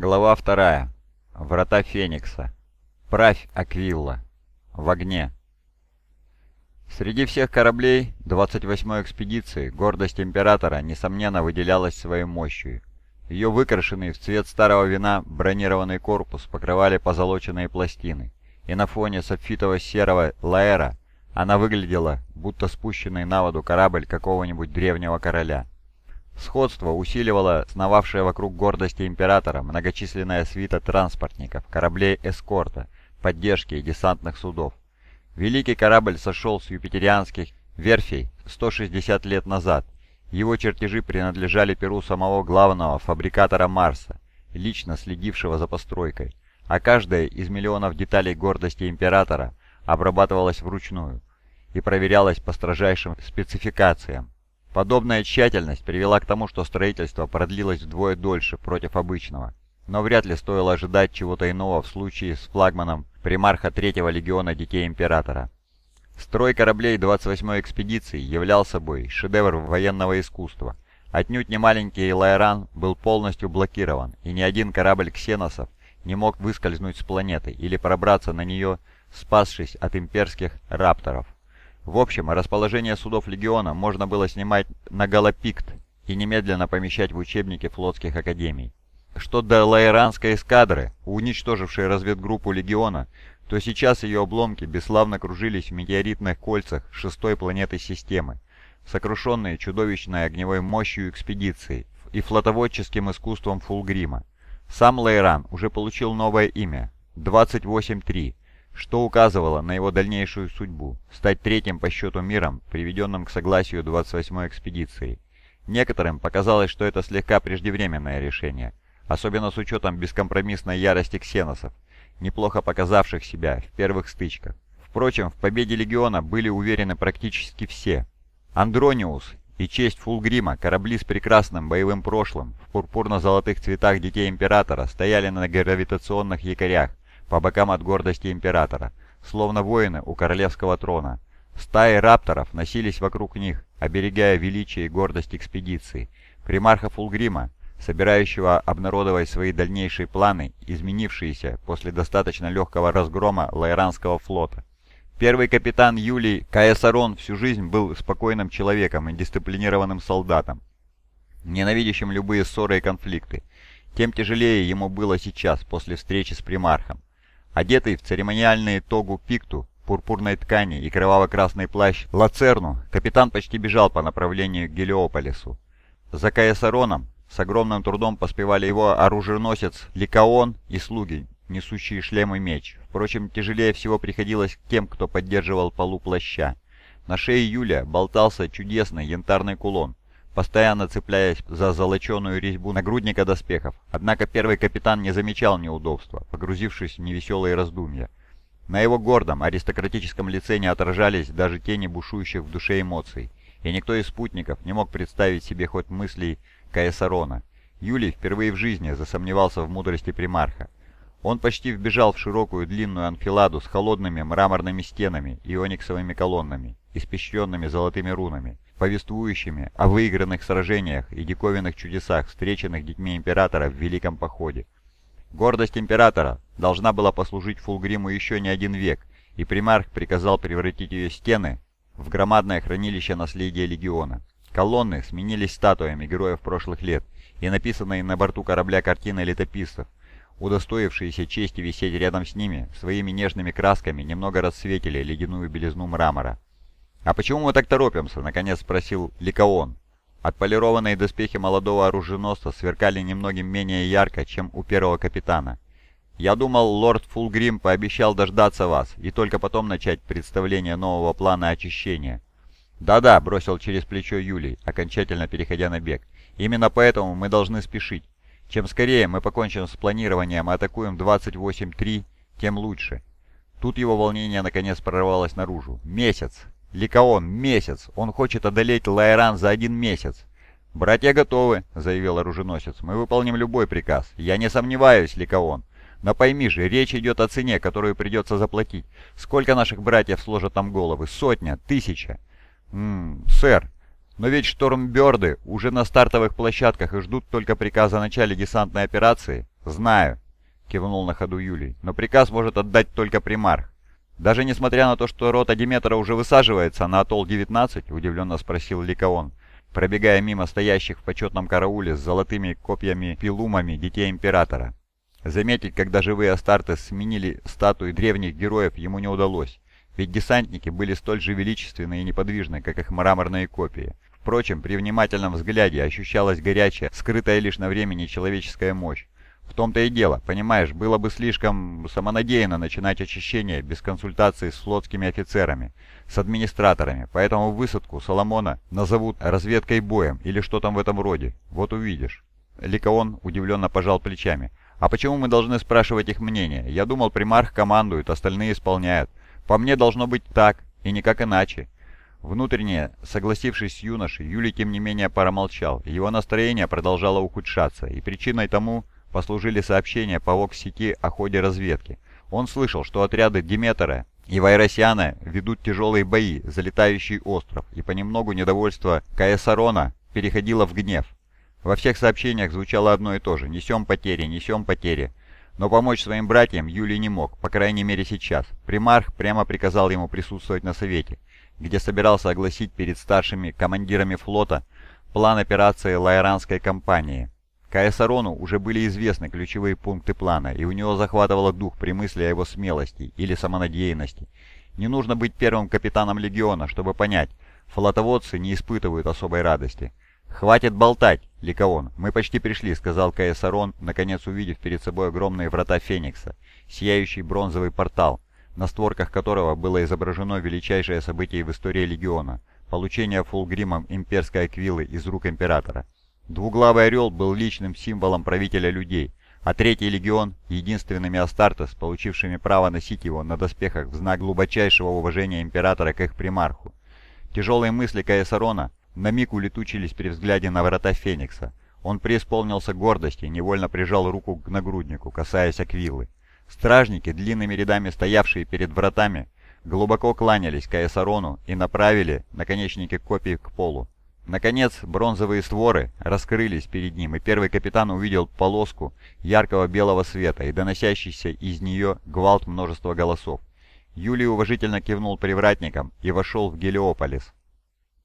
Глава вторая. Врата Феникса. Правь Аквилла. В огне. Среди всех кораблей 28-й экспедиции гордость Императора, несомненно, выделялась своей мощью. Ее выкрашенный в цвет старого вина бронированный корпус покрывали позолоченные пластины, и на фоне софитово-серого лаэра она выглядела, будто спущенный на воду корабль какого-нибудь древнего короля. Сходство усиливало сновавшая вокруг гордости императора многочисленная свита транспортников, кораблей эскорта, поддержки и десантных судов. Великий корабль сошел с юпитерианских верфей 160 лет назад. Его чертежи принадлежали перу самого главного фабрикатора Марса, лично следившего за постройкой, а каждая из миллионов деталей гордости императора обрабатывалась вручную и проверялась по строжайшим спецификациям. Подобная тщательность привела к тому, что строительство продлилось вдвое дольше против обычного. Но вряд ли стоило ожидать чего-то иного в случае с флагманом примарха Третьего легиона Детей Императора. Строй кораблей 28-й экспедиции являл собой шедевр военного искусства. Отнюдь не маленький Лайран был полностью блокирован, и ни один корабль ксеносов не мог выскользнуть с планеты или пробраться на нее, спасшись от имперских рапторов. В общем, расположение судов Легиона можно было снимать на Галапикт и немедленно помещать в учебники флотских академий. Что до лаиранской эскадры, уничтожившей разведгруппу Легиона, то сейчас ее обломки бесславно кружились в метеоритных кольцах шестой планеты системы, сокрушенные чудовищной огневой мощью экспедиции и флотоводческим искусством Фулгрима. Сам Лейран уже получил новое имя – 28-3, что указывало на его дальнейшую судьбу – стать третьим по счету миром, приведенным к согласию 28-й экспедиции. Некоторым показалось, что это слегка преждевременное решение, особенно с учетом бескомпромиссной ярости ксеносов, неплохо показавших себя в первых стычках. Впрочем, в победе Легиона были уверены практически все. Андрониус и честь Фулгрима, корабли с прекрасным боевым прошлым, в пурпурно-золотых цветах Детей Императора, стояли на гравитационных якорях, по бокам от гордости императора, словно воины у королевского трона. Стаи рапторов носились вокруг них, оберегая величие и гордость экспедиции. Примарха Фулгрима, собирающего обнародовать свои дальнейшие планы, изменившиеся после достаточно легкого разгрома Лайранского флота. Первый капитан Юлий Каесарон всю жизнь был спокойным человеком и дисциплинированным солдатом, ненавидящим любые ссоры и конфликты. Тем тяжелее ему было сейчас, после встречи с примархом. Одетый в церемониальные тогу пикту, пурпурной ткани и кроваво-красный плащ Лацерну, капитан почти бежал по направлению к Гелиополису. За Каесароном с огромным трудом поспевали его оруженосец Ликаон и слуги, несущие шлем и меч. Впрочем, тяжелее всего приходилось тем, кто поддерживал полу плаща. На шее Юля болтался чудесный янтарный кулон, постоянно цепляясь за золоченую резьбу нагрудника доспехов. Однако первый капитан не замечал неудобства, погрузившись в невеселые раздумья. На его гордом, аристократическом лице не отражались даже тени бушующих в душе эмоций, и никто из спутников не мог представить себе хоть мыслей Каесарона. Юлий впервые в жизни засомневался в мудрости примарха. Он почти вбежал в широкую длинную анфиладу с холодными мраморными стенами и ониксовыми колоннами, испещренными золотыми рунами повествующими о выигранных сражениях и диковинных чудесах, встреченных детьми Императора в Великом Походе. Гордость Императора должна была послужить Фулгриму еще не один век, и примарх приказал превратить ее стены в громадное хранилище наследия Легиона. Колонны сменились статуями героев прошлых лет и написанные на борту корабля картины летописцев, удостоившиеся чести висеть рядом с ними, своими нежными красками немного расцветили ледяную белизну мрамора. «А почему мы так торопимся?» — наконец спросил Ликаон. Отполированные доспехи молодого оруженосца сверкали немногим менее ярко, чем у первого капитана. «Я думал, лорд Фулгрим пообещал дождаться вас и только потом начать представление нового плана очищения». «Да-да», — бросил через плечо Юлий, окончательно переходя на бег. «Именно поэтому мы должны спешить. Чем скорее мы покончим с планированием и атакуем 28-3, тем лучше». Тут его волнение наконец прорвалось наружу. «Месяц! «Ликаон, месяц! Он хочет одолеть Лайран за один месяц!» «Братья готовы», — заявил оруженосец. «Мы выполним любой приказ. Я не сомневаюсь, Ликаон. Но пойми же, речь идет о цене, которую придется заплатить. Сколько наших братьев сложат там головы? Сотня? Тысяча?» «Ммм, сэр, но ведь штормберды уже на стартовых площадках и ждут только приказа о начале десантной операции», — «Знаю», — кивнул на ходу Юлий, — «но приказ может отдать только примарх». «Даже несмотря на то, что рота Диметра уже высаживается на атолл-19?» — удивленно спросил Ликаон, пробегая мимо стоящих в почетном карауле с золотыми копьями-пилумами детей Императора. Заметить, когда живые Астарты сменили статуи древних героев, ему не удалось, ведь десантники были столь же величественны и неподвижны, как их мраморные копии. Впрочем, при внимательном взгляде ощущалась горячая, скрытая лишь на времени человеческая мощь. В том-то и дело, понимаешь, было бы слишком самонадеянно начинать очищение без консультации с флотскими офицерами, с администраторами, поэтому высадку Соломона назовут разведкой боем или что там в этом роде. Вот увидишь. Ликаон удивленно пожал плечами. «А почему мы должны спрашивать их мнение? Я думал, примарх командует, остальные исполняют. По мне должно быть так, и никак иначе. Внутренне, согласившись с юношей, Юлий тем не менее промолчал. Его настроение продолжало ухудшаться, и причиной тому послужили сообщения по ВОКС-сети о ходе разведки. Он слышал, что отряды Диметра и Вайросиана ведут тяжелые бои за летающий остров, и понемногу недовольство Каэсарона переходило в гнев. Во всех сообщениях звучало одно и то же «несем потери, несем потери». Но помочь своим братьям Юлий не мог, по крайней мере сейчас. Примарх прямо приказал ему присутствовать на совете, где собирался огласить перед старшими командирами флота план операции Лайранской компании. Каэсарону уже были известны ключевые пункты плана, и у него захватывало дух при мысли о его смелости или самонадеянности. Не нужно быть первым капитаном легиона, чтобы понять, флотоводцы не испытывают особой радости. «Хватит болтать, Ликаон, мы почти пришли», — сказал Каэсарон, наконец увидев перед собой огромные врата Феникса, сияющий бронзовый портал, на створках которого было изображено величайшее событие в истории Легиона – получение фулгримом имперской аквилы из рук Императора. Двуглавый орел был личным символом правителя людей, а Третий Легион – единственными Астартес, получившими право носить его на доспехах в знак глубочайшего уважения Императора к их примарху. Тяжелые мысли Каесарона на миг улетучились при взгляде на врата Феникса. Он преисполнился гордости и невольно прижал руку к нагруднику, касаясь аквилы. Стражники, длинными рядами стоявшие перед вратами, глубоко кланялись Каесарону и направили наконечники копий к полу. Наконец, бронзовые створы раскрылись перед ним, и первый капитан увидел полоску яркого белого света и доносящийся из нее гвалт множества голосов. Юлий уважительно кивнул привратникам и вошел в Гелиополис.